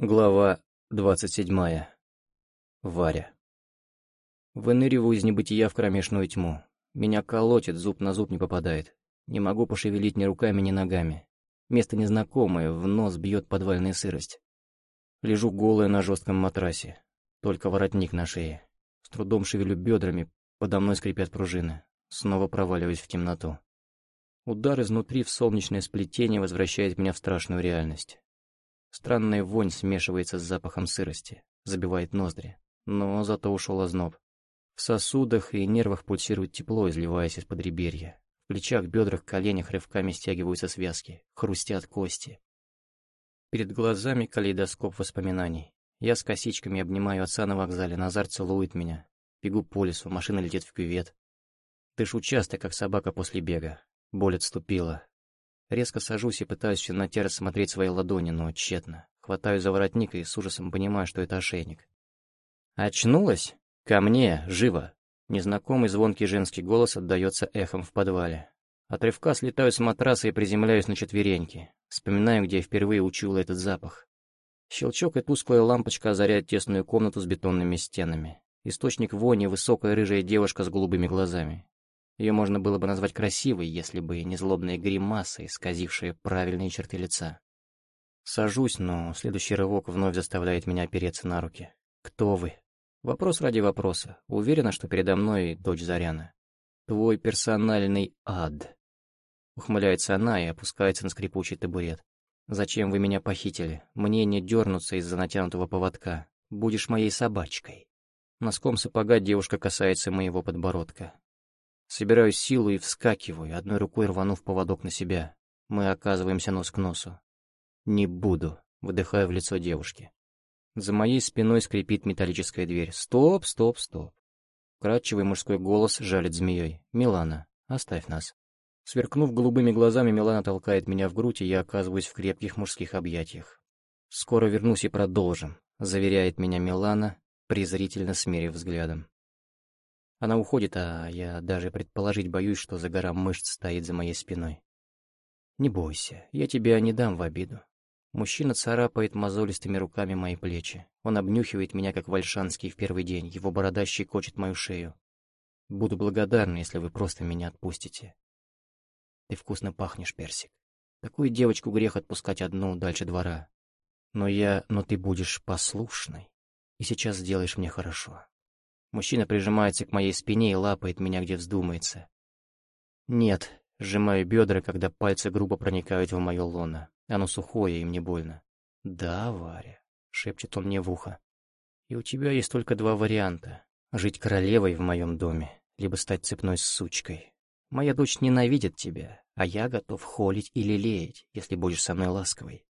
Глава двадцать седьмая. Варя. Выныриваю из небытия в кромешную тьму. Меня колотит, зуб на зуб не попадает. Не могу пошевелить ни руками, ни ногами. Место незнакомое, в нос бьет подвальная сырость. Лежу голая на жестком матрасе. Только воротник на шее. С трудом шевелю бедрами, подо мной скрипят пружины. Снова проваливаюсь в темноту. Удар изнутри в солнечное сплетение возвращает меня в страшную реальность. Странная вонь смешивается с запахом сырости, забивает ноздри. Но зато ушел озноб. В сосудах и нервах пульсирует тепло, изливаясь из-под реберья. В плечах, бедрах, коленях рывками стягиваются связки, хрустят кости. Перед глазами калейдоскоп воспоминаний. Я с косичками обнимаю отца на вокзале, Назар целует меня. Бегу по лесу, машина летит в кювет. Дышу часто, как собака после бега. Боль отступила, Резко сажусь и пытаюсь в темноте рассмотреть свои ладони, но тщетно. Хватаю за воротник и с ужасом понимаю, что это ошейник. «Очнулась? Ко мне, живо!» Незнакомый звонкий женский голос отдается эхом в подвале. От рывка слетаю с матраса и приземляюсь на четвереньки. Вспоминаю, где я впервые учуяла этот запах. Щелчок и тусклая лампочка озаряют тесную комнату с бетонными стенами. Источник вони — высокая рыжая девушка с голубыми глазами. Ее можно было бы назвать красивой, если бы не злобные гримасы, исказившие правильные черты лица. Сажусь, но следующий рывок вновь заставляет меня опереться на руки. «Кто вы?» Вопрос ради вопроса. Уверена, что передо мной дочь Заряна. «Твой персональный ад». Ухмыляется она и опускается на скрипучий табурет. «Зачем вы меня похитили? Мне не дернуться из-за натянутого поводка. Будешь моей собачкой». Носком сапога девушка касается моего подбородка. Собираю силу и вскакиваю, одной рукой рванув поводок на себя. Мы оказываемся нос к носу. «Не буду», — выдыхаю в лицо девушки. За моей спиной скрипит металлическая дверь. «Стоп, стоп, стоп». Кратчевый мужской голос жалит змеей. «Милана, оставь нас». Сверкнув голубыми глазами, Милана толкает меня в грудь, и я оказываюсь в крепких мужских объятиях. «Скоро вернусь и продолжим», — заверяет меня Милана, презрительно смерив взглядом. Она уходит, а я даже предположить боюсь, что за гора мышц стоит за моей спиной. Не бойся, я тебя не дам в обиду. Мужчина царапает мозолистыми руками мои плечи. Он обнюхивает меня, как вальшанский в первый день. Его борода щекочет мою шею. Буду благодарна, если вы просто меня отпустите. Ты вкусно пахнешь, Персик. Такую девочку грех отпускать одну дальше двора. Но я... Но ты будешь послушной. И сейчас сделаешь мне хорошо. Мужчина прижимается к моей спине и лапает меня, где вздумается. Нет, сжимаю бедра, когда пальцы грубо проникают в мое лоно. Оно сухое, и мне больно. «Да, Варя», — шепчет он мне в ухо. «И у тебя есть только два варианта. Жить королевой в моем доме, либо стать цепной сучкой. Моя дочь ненавидит тебя, а я готов холить и лелеять, если будешь со мной ласковой.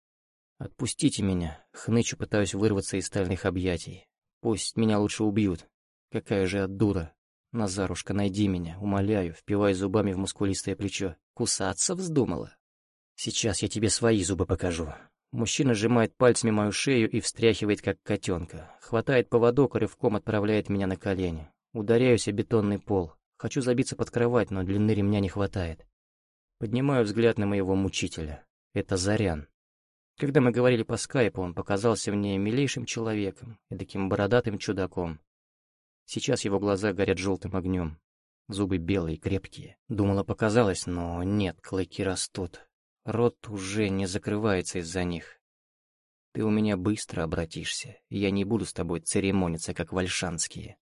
Отпустите меня, хнычу, пытаюсь вырваться из стальных объятий. Пусть меня лучше убьют, Какая же я дура. Назарушка, найди меня, умоляю, впивая зубами в мускулистое плечо. Кусаться вздумала? Сейчас я тебе свои зубы покажу. Мужчина сжимает пальцами мою шею и встряхивает, как котенка. Хватает поводок и рывком отправляет меня на колени. Ударяюсь о бетонный пол. Хочу забиться под кровать, но длины ремня не хватает. Поднимаю взгляд на моего мучителя. Это Зарян. Когда мы говорили по скайпу, он показался мне милейшим человеком и таким бородатым чудаком. Сейчас его глаза горят желтым огнем. Зубы белые, крепкие. Думала, показалось, но нет, клыки растут. Рот уже не закрывается из-за них. Ты у меня быстро обратишься, я не буду с тобой церемониться, как вальшанские.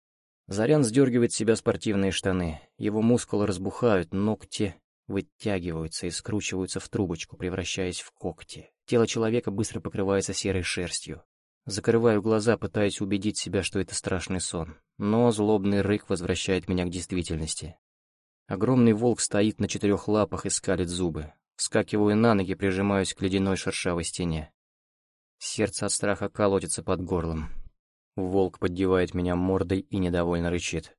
Зарян сдергивает с себя спортивные штаны. Его мускулы разбухают, ногти вытягиваются и скручиваются в трубочку, превращаясь в когти. Тело человека быстро покрывается серой шерстью. Закрываю глаза, пытаясь убедить себя, что это страшный сон. Но злобный рык возвращает меня к действительности. Огромный волк стоит на четырех лапах и скалит зубы. Вскакиваю на ноги, прижимаюсь к ледяной шершавой стене. Сердце от страха колотится под горлом. Волк поддевает меня мордой и недовольно рычит.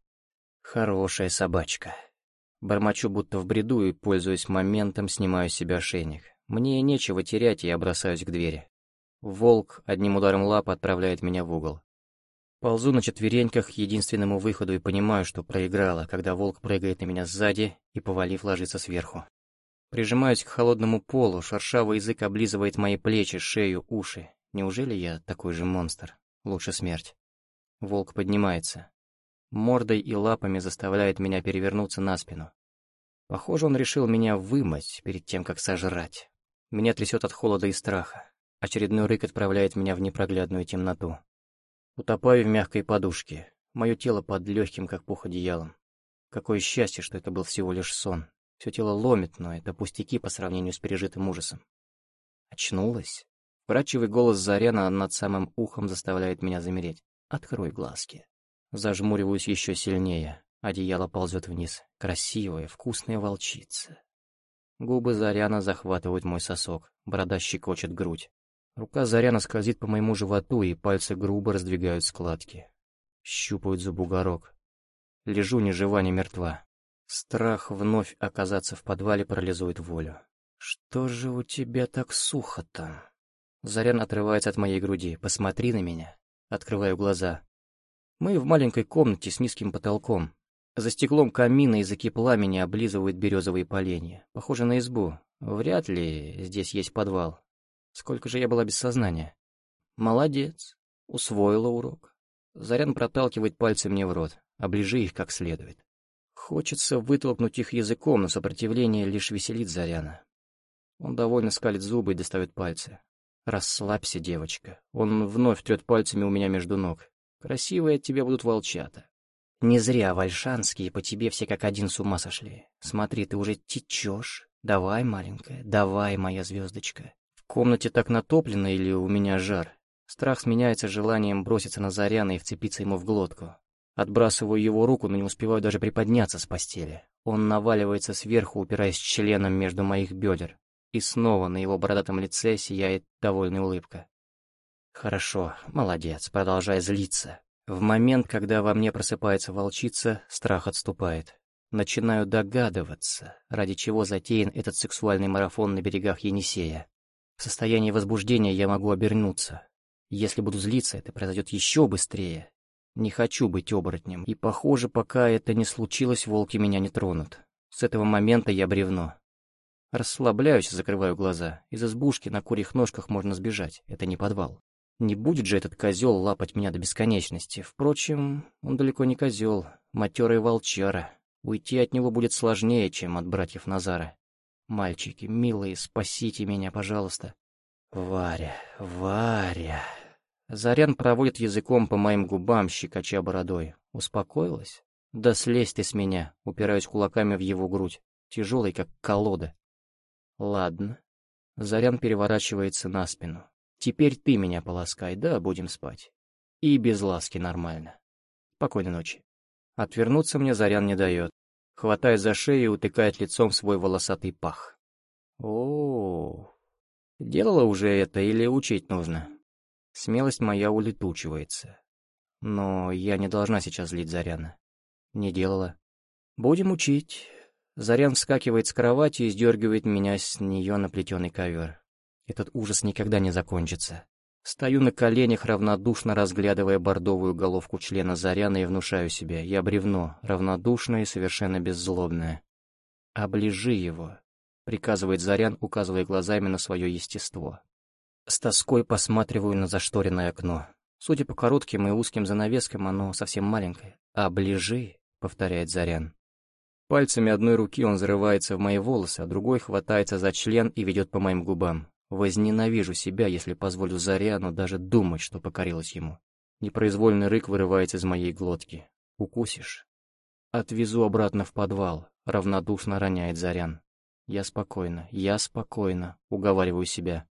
Хорошая собачка. Бормочу будто в бреду и, пользуясь моментом, снимаю с себя ошейник. Мне нечего терять, и я бросаюсь к двери. Волк одним ударом лапы отправляет меня в угол. Ползу на четвереньках к единственному выходу и понимаю, что проиграла, когда волк прыгает на меня сзади и, повалив, ложится сверху. Прижимаюсь к холодному полу, шершавый язык облизывает мои плечи, шею, уши. Неужели я такой же монстр? Лучше смерть. Волк поднимается. Мордой и лапами заставляет меня перевернуться на спину. Похоже, он решил меня вымыть перед тем, как сожрать. Меня трясет от холода и страха. Очередной рык отправляет меня в непроглядную темноту. Утопаю в мягкой подушке. Мое тело под легким, как пух, одеялом. Какое счастье, что это был всего лишь сон. Все тело ломит, но это пустяки по сравнению с пережитым ужасом. Очнулась? Врачевый голос Заряна над самым ухом заставляет меня замереть. Открой глазки. Зажмуриваюсь еще сильнее. Одеяло ползет вниз. Красивая, вкусная волчица. Губы Заряна захватывают мой сосок. Борода щекочет грудь. Рука Заряна скользит по моему животу, и пальцы грубо раздвигают складки. Щупают за. Лежу ни жива, ни мертва. Страх вновь оказаться в подвале парализует волю. «Что же у тебя так сухо там?» Зарян отрывается от моей груди. «Посмотри на меня». Открываю глаза. Мы в маленькой комнате с низким потолком. За стеклом камина языки пламени облизывают березовые поленья. Похоже на избу. Вряд ли здесь есть подвал. Сколько же я была без сознания. Молодец. Усвоила урок. Зарян проталкивает пальцы мне в рот. Оближи их как следует. Хочется вытолкнуть их языком, но сопротивление лишь веселит Заряна. Он довольно скалит зубы и достает пальцы. «Расслабься, девочка». Он вновь трет пальцами у меня между ног. Красивые от тебя будут волчата. Не зря вальшанские по тебе все как один с ума сошли. Смотри, ты уже течешь. Давай, маленькая, давай, моя звездочка. Комнате так натоплено или у меня жар? Страх сменяется желанием броситься на Заряна и вцепиться ему в глотку. Отбрасываю его руку, но не успеваю даже приподняться с постели. Он наваливается сверху, упираясь членом между моих бедер. И снова на его бородатом лице сияет довольная улыбка. Хорошо, молодец, продолжай злиться. В момент, когда во мне просыпается волчица, страх отступает. Начинаю догадываться, ради чего затеян этот сексуальный марафон на берегах Енисея. В состоянии возбуждения я могу обернуться. Если буду злиться, это произойдет еще быстрее. Не хочу быть оборотнем, и, похоже, пока это не случилось, волки меня не тронут. С этого момента я бревно. Расслабляюсь, закрываю глаза. Из избушки на курьих ножках можно сбежать, это не подвал. Не будет же этот козел лапать меня до бесконечности. Впрочем, он далеко не козел, матерый волчара. Уйти от него будет сложнее, чем от братьев Назара. Мальчики, милые, спасите меня, пожалуйста. Варя, Варя. Зарян проводит языком по моим губам, щекоча бородой. Успокоилась? Да слезь ты с меня, упираюсь кулаками в его грудь, тяжелый, как колода. Ладно. Зарян переворачивается на спину. Теперь ты меня полоскай, да, будем спать. И без ласки нормально. Спокойной ночи. Отвернуться мне Зарян не дает. Хватает за шею и утыкает лицом в свой волосатый пах. О, делала уже это или учить нужно? Смелость моя улетучивается. Но я не должна сейчас злить Заряна. Не делала. Будем учить. Зарян вскакивает с кровати и сдергивает меня с нее на плетеный ковер. Этот ужас никогда не закончится. Стою на коленях, равнодушно разглядывая бордовую головку члена Заряна и внушаю себе, я бревно, равнодушное и совершенно беззлобное. «Оближи его», — приказывает Зарян, указывая глазами на свое естество. С тоской посматриваю на зашторенное окно. Судя по коротким и узким занавескам, оно совсем маленькое. «Оближи», — повторяет Зарян. Пальцами одной руки он зарывается в мои волосы, а другой хватается за член и ведет по моим губам. Возненавижу себя, если позволю Заряну даже думать, что покорилась ему. Непроизвольный рык вырывается из моей глотки. Укусишь? Отвезу обратно в подвал, равнодушно роняет Зарян. Я спокойно, я спокойно, уговариваю себя.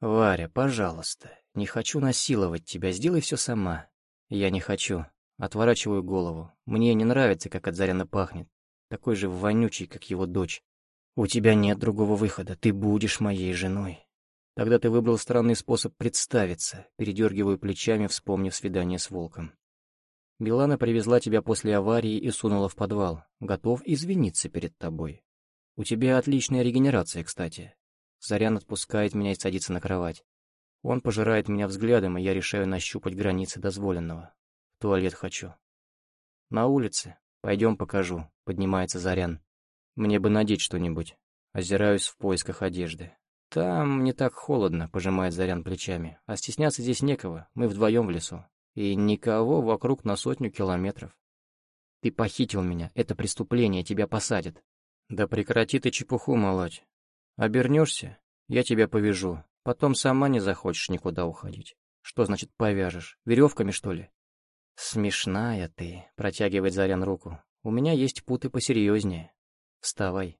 Варя, пожалуйста, не хочу насиловать тебя, сделай все сама. Я не хочу. Отворачиваю голову. Мне не нравится, как от Заряна пахнет. Такой же вонючий, как его дочь. У тебя нет другого выхода, ты будешь моей женой. Тогда ты выбрал странный способ представиться, передергиваю плечами, вспомнив свидание с волком. Билана привезла тебя после аварии и сунула в подвал. Готов извиниться перед тобой. У тебя отличная регенерация, кстати. Зарян отпускает меня и садится на кровать. Он пожирает меня взглядом, и я решаю нащупать границы дозволенного. В туалет хочу. На улице. Пойдем покажу. Поднимается Зарян. Мне бы надеть что-нибудь. Озираюсь в поисках одежды. «Там не так холодно», — пожимает Зарян плечами. «А стесняться здесь некого, мы вдвоем в лесу. И никого вокруг на сотню километров. Ты похитил меня, это преступление, тебя посадят». «Да прекрати ты чепуху молоть. Обернешься, я тебя повяжу. Потом сама не захочешь никуда уходить. Что значит повяжешь? Веревками, что ли?» «Смешная ты», — протягивает Зарян руку. «У меня есть путы посерьезнее. Вставай».